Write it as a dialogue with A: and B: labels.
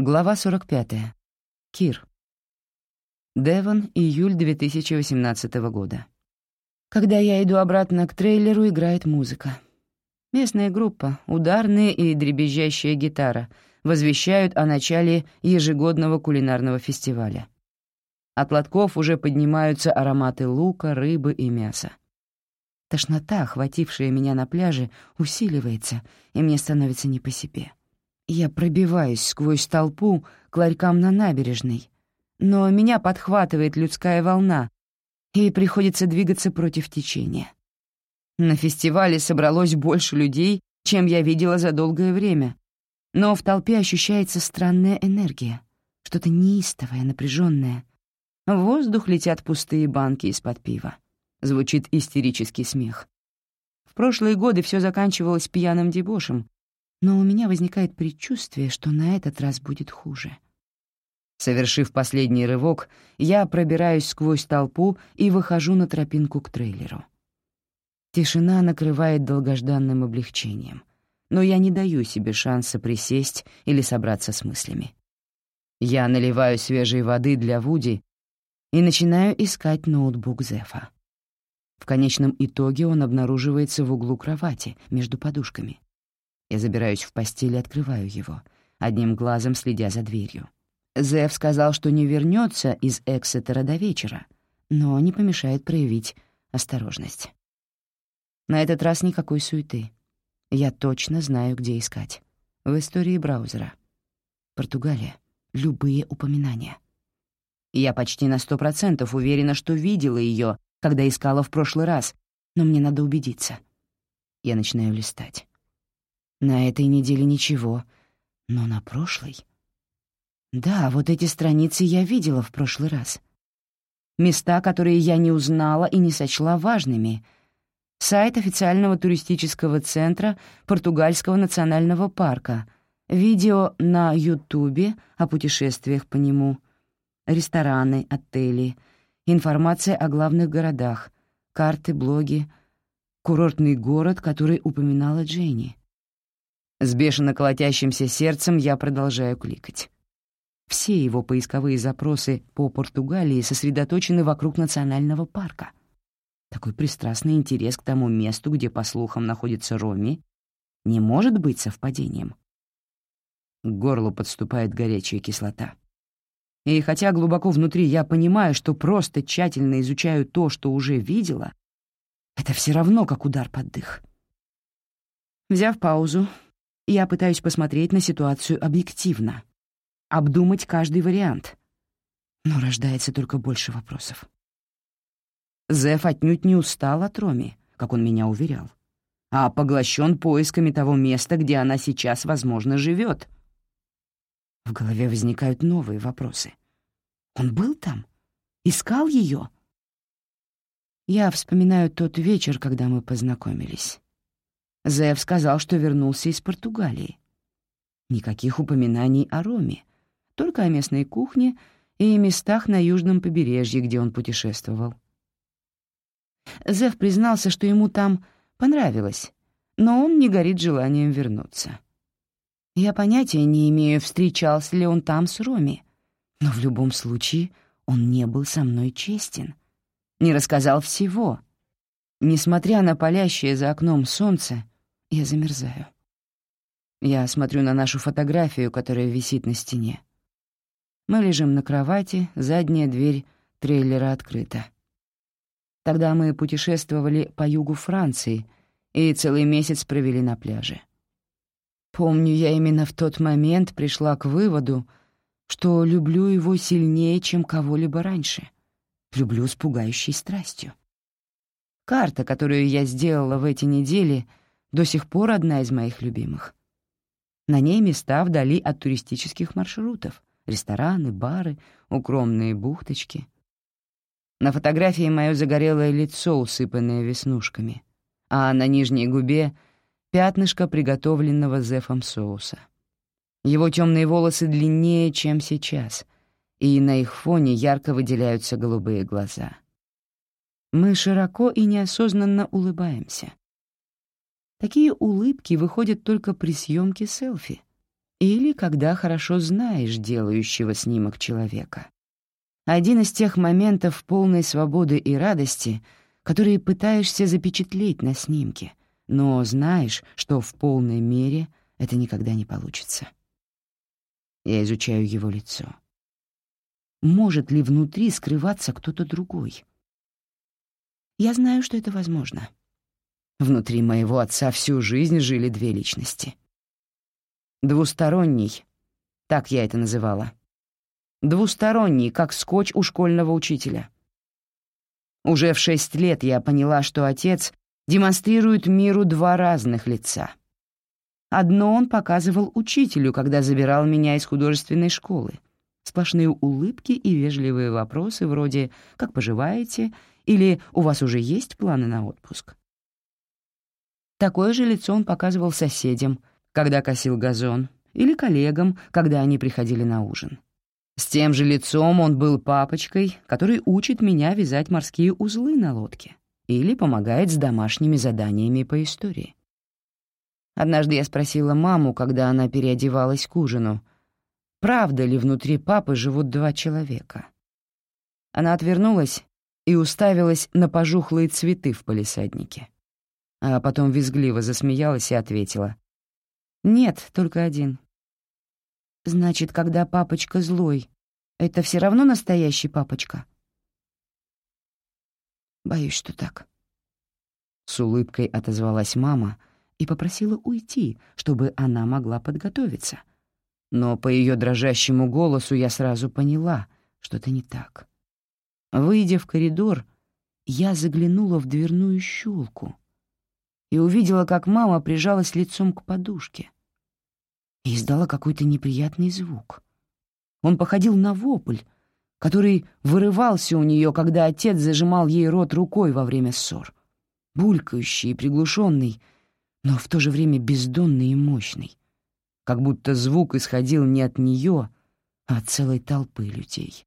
A: Глава 45. Кир. Девон, июль 2018 года. Когда я иду обратно к трейлеру, играет музыка. Местная группа, ударная и дребезжащая гитара возвещают о начале ежегодного кулинарного фестиваля. От лотков уже поднимаются ароматы лука, рыбы и мяса. Тошнота, охватившая меня на пляже, усиливается, и мне становится не по себе. Я пробиваюсь сквозь толпу к ларькам на набережной, но меня подхватывает людская волна, и приходится двигаться против течения. На фестивале собралось больше людей, чем я видела за долгое время, но в толпе ощущается странная энергия, что-то неистовое, напряженное. В воздух летят пустые банки из-под пива. Звучит истерический смех. В прошлые годы все заканчивалось пьяным дебошем, но у меня возникает предчувствие, что на этот раз будет хуже. Совершив последний рывок, я пробираюсь сквозь толпу и выхожу на тропинку к трейлеру. Тишина накрывает долгожданным облегчением, но я не даю себе шанса присесть или собраться с мыслями. Я наливаю свежей воды для Вуди и начинаю искать ноутбук Зефа. В конечном итоге он обнаруживается в углу кровати, между подушками. Я забираюсь в постель и открываю его, одним глазом следя за дверью. Зев сказал, что не вернется из Эксетера до вечера, но не помешает проявить осторожность. На этот раз никакой суеты. Я точно знаю, где искать. В истории браузера. Португалия. Любые упоминания. Я почти на сто процентов уверена, что видела ее, когда искала в прошлый раз, но мне надо убедиться. Я начинаю листать. На этой неделе ничего, но на прошлой... Да, вот эти страницы я видела в прошлый раз. Места, которые я не узнала и не сочла важными. Сайт официального туристического центра Португальского национального парка, видео на Ютубе о путешествиях по нему, рестораны, отели, информация о главных городах, карты, блоги, курортный город, который упоминала Дженни. С бешено колотящимся сердцем я продолжаю кликать. Все его поисковые запросы по Португалии сосредоточены вокруг национального парка. Такой пристрастный интерес к тому месту, где, по слухам, находится Роми, не может быть совпадением. К горлу подступает горячая кислота. И хотя глубоко внутри я понимаю, что просто тщательно изучаю то, что уже видела, это все равно как удар под дых. Взяв паузу, я пытаюсь посмотреть на ситуацию объективно, обдумать каждый вариант. Но рождается только больше вопросов. Зеф отнюдь не устал от Роми, как он меня уверял, а поглощен поисками того места, где она сейчас, возможно, живет. В голове возникают новые вопросы. Он был там? Искал ее? Я вспоминаю тот вечер, когда мы познакомились. Зев сказал, что вернулся из Португалии. Никаких упоминаний о Роме, только о местной кухне и местах на южном побережье, где он путешествовал. Зев признался, что ему там понравилось, но он не горит желанием вернуться. Я понятия не имею, встречался ли он там с Роми, но в любом случае он не был со мной честен, не рассказал всего. Несмотря на палящее за окном солнце, я замерзаю. Я смотрю на нашу фотографию, которая висит на стене. Мы лежим на кровати, задняя дверь трейлера открыта. Тогда мы путешествовали по югу Франции и целый месяц провели на пляже. Помню, я именно в тот момент пришла к выводу, что люблю его сильнее, чем кого-либо раньше. Люблю с пугающей страстью. Карта, которую я сделала в эти недели — до сих пор одна из моих любимых. На ней места вдали от туристических маршрутов, рестораны, бары, укромные бухточки. На фотографии мое загорелое лицо, усыпанное веснушками, а на нижней губе — пятнышко приготовленного Зефом соуса. Его темные волосы длиннее, чем сейчас, и на их фоне ярко выделяются голубые глаза. Мы широко и неосознанно улыбаемся. Такие улыбки выходят только при съемке селфи. или когда хорошо знаешь делающего снимок человека. Один из тех моментов полной свободы и радости, которые пытаешься запечатлеть на снимке, но знаешь, что в полной мере это никогда не получится. Я изучаю его лицо. Может ли внутри скрываться кто-то другой? Я знаю, что это возможно. Внутри моего отца всю жизнь жили две личности. Двусторонний, так я это называла. Двусторонний, как скотч у школьного учителя. Уже в шесть лет я поняла, что отец демонстрирует миру два разных лица. Одно он показывал учителю, когда забирал меня из художественной школы. Сплошные улыбки и вежливые вопросы вроде «Как поживаете?» или «У вас уже есть планы на отпуск?» Такое же лицо он показывал соседям, когда косил газон, или коллегам, когда они приходили на ужин. С тем же лицом он был папочкой, который учит меня вязать морские узлы на лодке или помогает с домашними заданиями по истории. Однажды я спросила маму, когда она переодевалась к ужину, правда ли внутри папы живут два человека. Она отвернулась и уставилась на пожухлые цветы в палисаднике. А потом визгливо засмеялась и ответила. «Нет, только один». «Значит, когда папочка злой, это все равно настоящий папочка?» «Боюсь, что так». С улыбкой отозвалась мама — и попросила уйти, чтобы она могла подготовиться. Но по ее дрожащему голосу я сразу поняла, что это не так. Выйдя в коридор, я заглянула в дверную щелку и увидела, как мама прижалась лицом к подушке и издала какой-то неприятный звук. Он походил на вопль, который вырывался у нее, когда отец зажимал ей рот рукой во время ссор. Булькающий и приглушенный — но в то же время бездонный и мощный, как будто звук исходил не от нее, а от целой толпы людей.